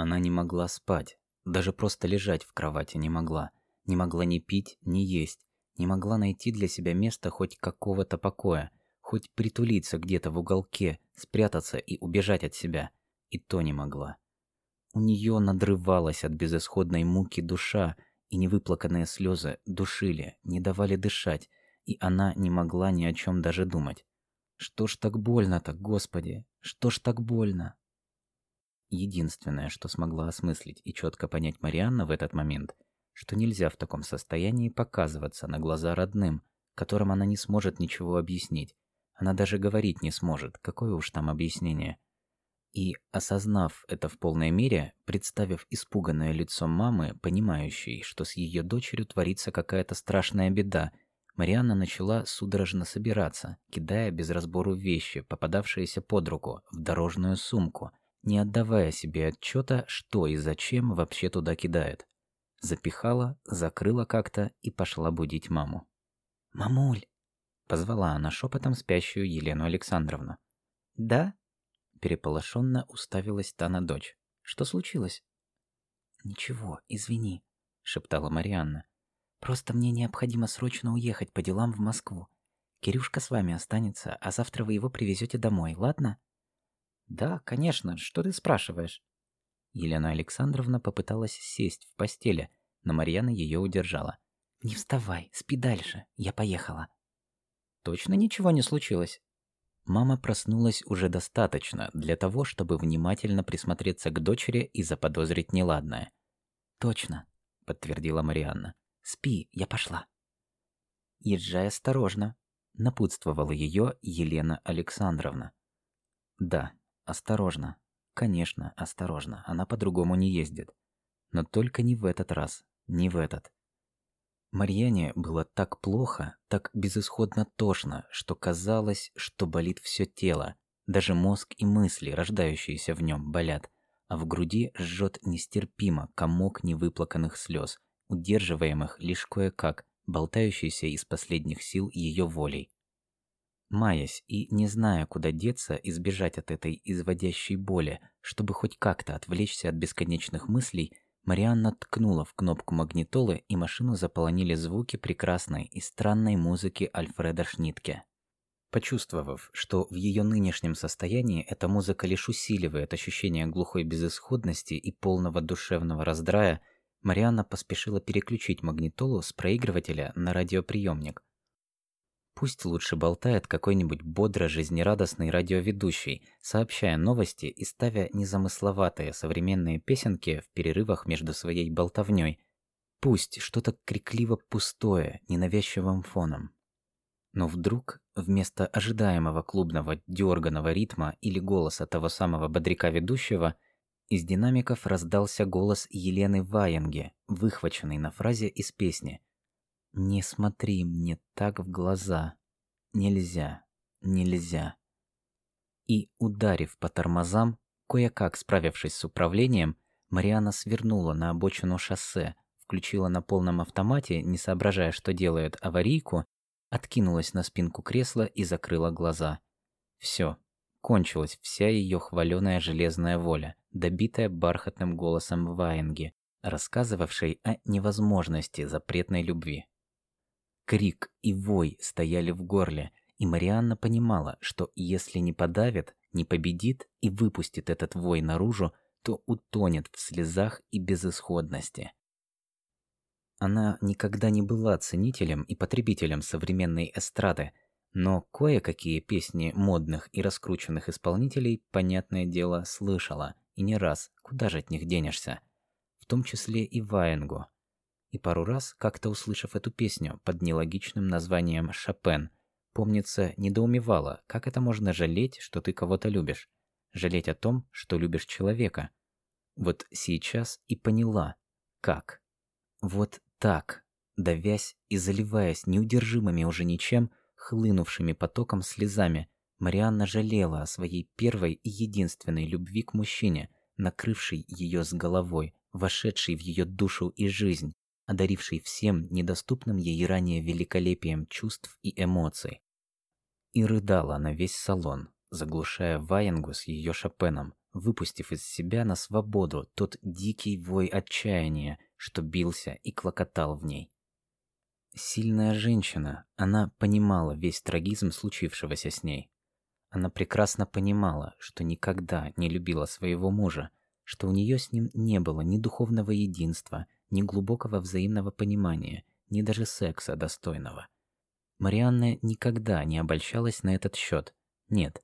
Она не могла спать, даже просто лежать в кровати не могла. Не могла ни пить, ни есть, не могла найти для себя места хоть какого-то покоя, хоть притулиться где-то в уголке, спрятаться и убежать от себя. И то не могла. У нее надрывалась от безысходной муки душа, и невыплаканные слезы душили, не давали дышать, и она не могла ни о чем даже думать. Что ж так больно-то, Господи? Что ж так больно? Единственное, что смогла осмыслить и четко понять Марианна в этот момент, что нельзя в таком состоянии показываться на глаза родным, которым она не сможет ничего объяснить. Она даже говорить не сможет, какое уж там объяснение. И, осознав это в полной мере, представив испуганное лицо мамы, понимающей, что с ее дочерью творится какая-то страшная беда, Марианна начала судорожно собираться, кидая без разбору вещи, попадавшиеся под руку, в дорожную сумку, не отдавая себе отчета, что и зачем вообще туда кидает. Запихала, закрыла как-то и пошла будить маму. «Мамуль!» – позвала она шепотом спящую Елену Александровну. «Да?» Переполошенно уставилась та на дочь. «Что случилось?» «Ничего, извини», — шептала Марианна. «Просто мне необходимо срочно уехать по делам в Москву. Кирюшка с вами останется, а завтра вы его привезете домой, ладно?» «Да, конечно. Что ты спрашиваешь?» Елена Александровна попыталась сесть в постели, но Марьяна ее удержала. «Не вставай, спи дальше. Я поехала». «Точно ничего не случилось?» Мама проснулась уже достаточно для того, чтобы внимательно присмотреться к дочери и заподозрить неладное. «Точно», — подтвердила Марианна. «Спи, я пошла». «Езжай осторожно», — напутствовала ее Елена Александровна. «Да, осторожно. Конечно, осторожно. Она по-другому не ездит. Но только не в этот раз. Не в этот. Марьяне было так плохо, так безысходно тошно, что казалось, что болит все тело. Даже мозг и мысли, рождающиеся в нем, болят, а в груди жжет нестерпимо комок невыплаканных слез, удерживаемых лишь кое-как, болтающийся из последних сил ее волей. Маясь и не зная, куда деться и сбежать от этой изводящей боли, чтобы хоть как-то отвлечься от бесконечных мыслей, Марианна ткнула в кнопку магнитолы, и машину заполонили звуки прекрасной и странной музыки Альфреда Шнитке. Почувствовав, что в ее нынешнем состоянии эта музыка лишь усиливает ощущение глухой безысходности и полного душевного раздрая, Марианна поспешила переключить магнитолу с проигрывателя на радиоприемник, Пусть лучше болтает какой-нибудь бодро жизнерадостный радиоведущий, сообщая новости и ставя незамысловатые современные песенки в перерывах между своей болтовней. Пусть что-то крикливо пустое, ненавязчивым фоном. Но вдруг, вместо ожидаемого клубного дерганого ритма или голоса того самого бодряка ведущего, из динамиков раздался голос Елены Ваенге, выхваченный на фразе из песни – не смотри мне так в глаза. Нельзя, нельзя. И, ударив по тормозам, кое-как справившись с управлением, Мариана свернула на обочину шоссе, включила на полном автомате, не соображая, что делает, аварийку, откинулась на спинку кресла и закрыла глаза. Все, кончилась вся ее хваленая железная воля, добитая бархатным голосом Ваенги, рассказывавшей о невозможности запретной любви. Крик и вой стояли в горле, и Марианна понимала, что если не подавит, не победит и выпустит этот вой наружу, то утонет в слезах и безысходности. Она никогда не была ценителем и потребителем современной эстрады, но кое-какие песни модных и раскрученных исполнителей, понятное дело, слышала, и не раз, куда же от них денешься. В том числе и Ваенгу – и пару раз, как-то услышав эту песню под нелогичным названием «Шопен», помнится, недоумевала, как это можно жалеть, что ты кого-то любишь, жалеть о том, что любишь человека. Вот сейчас и поняла, как. Вот так, давясь и заливаясь неудержимыми уже ничем, хлынувшими потоком слезами, Марианна жалела о своей первой и единственной любви к мужчине, накрывшей ее с головой, вошедшей в ее душу и жизнь, одаривший всем недоступным ей ранее великолепием чувств и эмоций. И рыдала на весь салон, заглушая Ваенгу с ее Шопеном, выпустив из себя на свободу тот дикий вой отчаяния, что бился и клокотал в ней. Сильная женщина, она понимала весь трагизм случившегося с ней. Она прекрасно понимала, что никогда не любила своего мужа, что у нее с ним не было ни духовного единства, ни глубокого взаимного понимания, ни даже секса достойного. Марианна никогда не обольщалась на этот счет. Нет.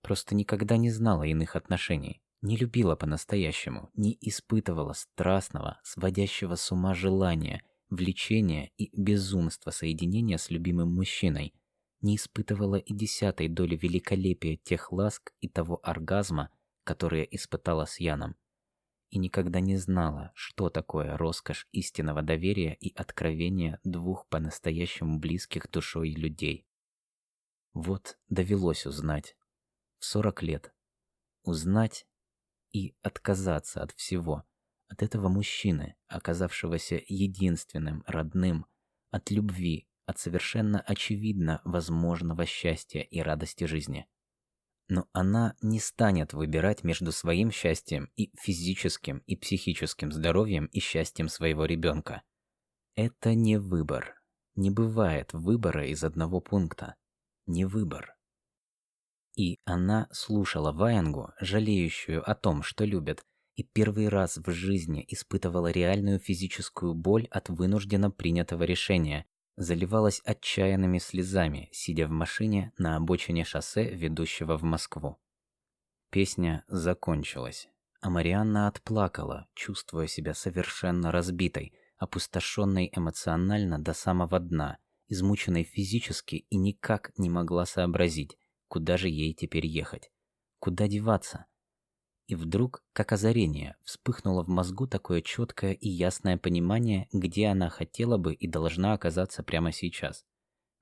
Просто никогда не знала иных отношений, не любила по-настоящему, не испытывала страстного, сводящего с ума желания, влечения и безумства соединения с любимым мужчиной, не испытывала и десятой доли великолепия тех ласк и того оргазма, которые испытала с Яном, и никогда не знала, что такое роскошь истинного доверия и откровения двух по-настоящему близких душой людей. Вот довелось узнать. В сорок лет. Узнать и отказаться от всего. От этого мужчины, оказавшегося единственным, родным, от любви, от совершенно очевидно возможного счастья и радости жизни. Но она не станет выбирать между своим счастьем и физическим и психическим здоровьем и счастьем своего ребенка. Это не выбор. Не бывает выбора из одного пункта. Не выбор. И она слушала Ваянгу, жалеющую о том, что любит, и первый раз в жизни испытывала реальную физическую боль от вынужденно принятого решения, заливалась отчаянными слезами, сидя в машине на обочине шоссе, ведущего в Москву. Песня закончилась, а Марианна отплакала, чувствуя себя совершенно разбитой, опустошенной эмоционально до самого дна, измученной физически и никак не могла сообразить, куда же ей теперь ехать, куда деваться. И вдруг, как озарение, вспыхнуло в мозгу такое четкое и ясное понимание, где она хотела бы и должна оказаться прямо сейчас.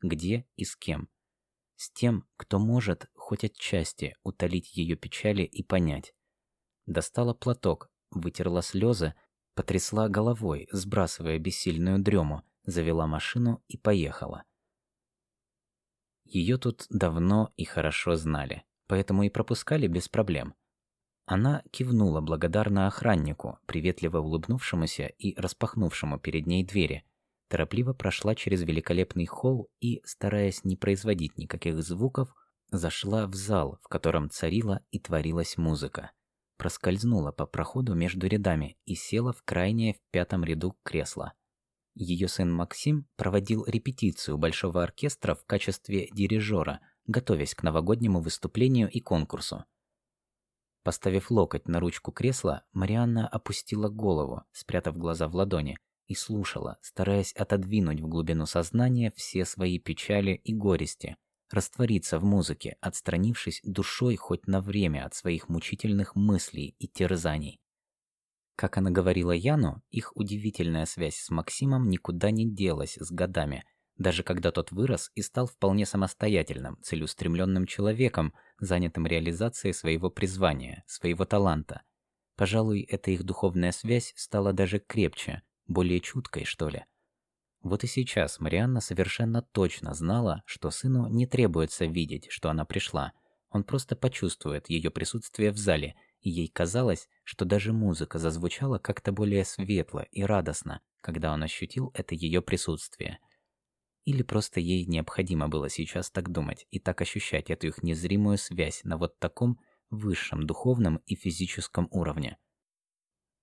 Где и с кем. С тем, кто может хоть отчасти утолить ее печали и понять. Достала платок, вытерла слезы, потрясла головой, сбрасывая бессильную дрему, завела машину и поехала. Ее тут давно и хорошо знали, поэтому и пропускали без проблем. Она кивнула благодарно охраннику, приветливо улыбнувшемуся и распахнувшему перед ней двери. Торопливо прошла через великолепный холл и, стараясь не производить никаких звуков, зашла в зал, в котором царила и творилась музыка. Проскользнула по проходу между рядами и села в крайнее в пятом ряду кресло. Ее сын Максим проводил репетицию большого оркестра в качестве дирижера, готовясь к новогоднему выступлению и конкурсу. Поставив локоть на ручку кресла, Марианна опустила голову, спрятав глаза в ладони, и слушала, стараясь отодвинуть в глубину сознания все свои печали и горести, раствориться в музыке, отстранившись душой хоть на время от своих мучительных мыслей и терзаний. Как она говорила Яну, их удивительная связь с Максимом никуда не делась с годами – даже когда тот вырос и стал вполне самостоятельным, целеустремленным человеком, занятым реализацией своего призвания, своего таланта. Пожалуй, эта их духовная связь стала даже крепче, более чуткой, что ли. Вот и сейчас Марианна совершенно точно знала, что сыну не требуется видеть, что она пришла. Он просто почувствует ее присутствие в зале, и ей казалось, что даже музыка зазвучала как-то более светло и радостно, когда он ощутил это ее присутствие – или просто ей необходимо было сейчас так думать и так ощущать эту их незримую связь на вот таком высшем духовном и физическом уровне.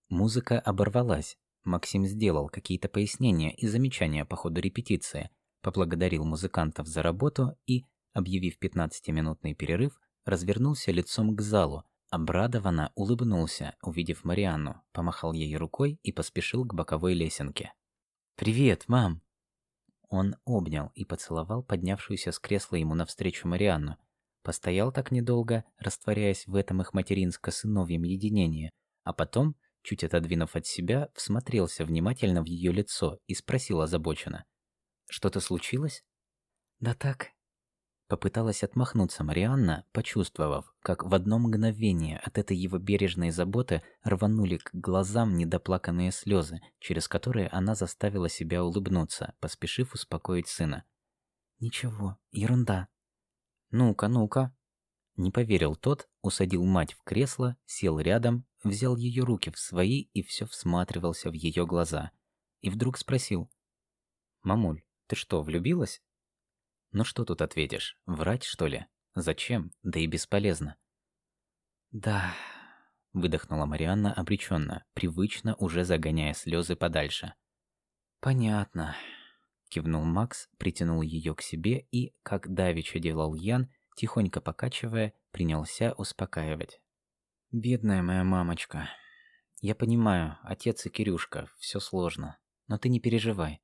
Музыка оборвалась. Максим сделал какие-то пояснения и замечания по ходу репетиции, поблагодарил музыкантов за работу и, объявив 15-минутный перерыв, развернулся лицом к залу, обрадованно улыбнулся, увидев Марианну, помахал ей рукой и поспешил к боковой лесенке. «Привет, мам!» Он обнял и поцеловал поднявшуюся с кресла ему навстречу Марианну. Постоял так недолго, растворяясь в этом их материнско-сыновьем единении, а потом, чуть отодвинув от себя, всмотрелся внимательно в ее лицо и спросил озабоченно. «Что-то случилось?» «Да так, Попыталась отмахнуться Марианна, почувствовав, как в одно мгновение от этой его бережной заботы рванули к глазам недоплаканные слезы, через которые она заставила себя улыбнуться, поспешив успокоить сына. «Ничего, ерунда». «Ну-ка, ну-ка». Не поверил тот, усадил мать в кресло, сел рядом, взял ее руки в свои и все всматривался в ее глаза. И вдруг спросил. «Мамуль, ты что, влюбилась?» «Ну что тут ответишь? Врать, что ли? Зачем? Да и бесполезно». «Да», — выдохнула Марианна обреченно, привычно уже загоняя слезы подальше. «Понятно», — кивнул Макс, притянул ее к себе и, как давеча делал Ян, тихонько покачивая, принялся успокаивать. «Бедная моя мамочка. Я понимаю, отец и Кирюшка, все сложно. Но ты не переживай».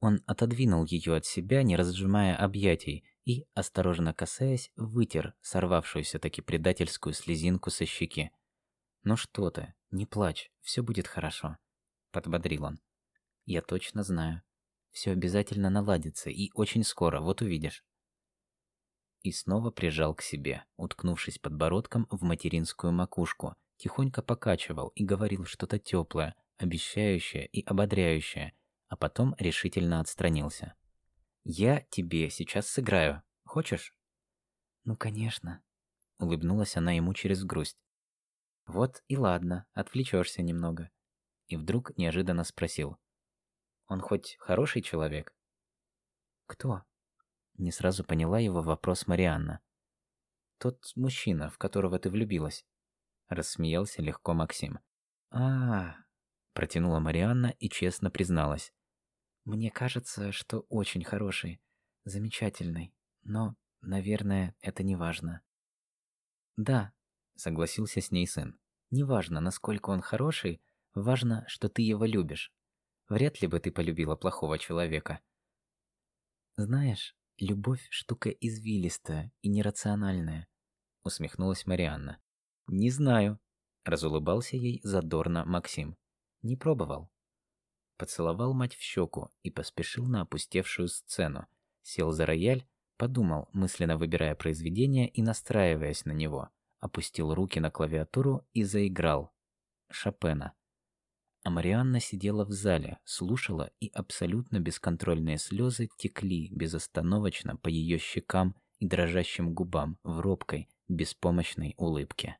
Он отодвинул ее от себя, не разжимая объятий, и, осторожно касаясь, вытер сорвавшуюся таки предательскую слезинку со щеки. «Ну что ты, не плачь, все будет хорошо», — подбодрил он. «Я точно знаю. Все обязательно наладится, и очень скоро, вот увидишь» и снова прижал к себе, уткнувшись подбородком в материнскую макушку, тихонько покачивал и говорил что-то теплое, обещающее и ободряющее, а потом решительно отстранился. «Я тебе сейчас сыграю. Хочешь?» «Ну, конечно», — улыбнулась она ему через грусть. «Вот и ладно, отвлечешься немного». И вдруг неожиданно спросил. «Он хоть хороший человек?» «Кто?» Не сразу поняла его вопрос Марианна. «Тот мужчина, в которого ты влюбилась», — рассмеялся легко Максим. а, -а, -а протянула Марианна и честно призналась. «Мне кажется, что очень хороший, замечательный, но, наверное, это не важно». «Да», — согласился с ней сын. «Не важно, насколько он хороший, важно, что ты его любишь. Вряд ли бы ты полюбила плохого человека». «Знаешь, Любовь штука извилистая и нерациональная, усмехнулась Марианна. Не знаю, разулыбался ей задорно Максим. Не пробовал. Поцеловал мать в щеку и поспешил на опустевшую сцену. Сел за рояль, подумал, мысленно выбирая произведение и настраиваясь на него. Опустил руки на клавиатуру и заиграл. Шопена. А Марианна сидела в зале, слушала, и абсолютно бесконтрольные слезы текли безостановочно по ее щекам и дрожащим губам в робкой, беспомощной улыбке.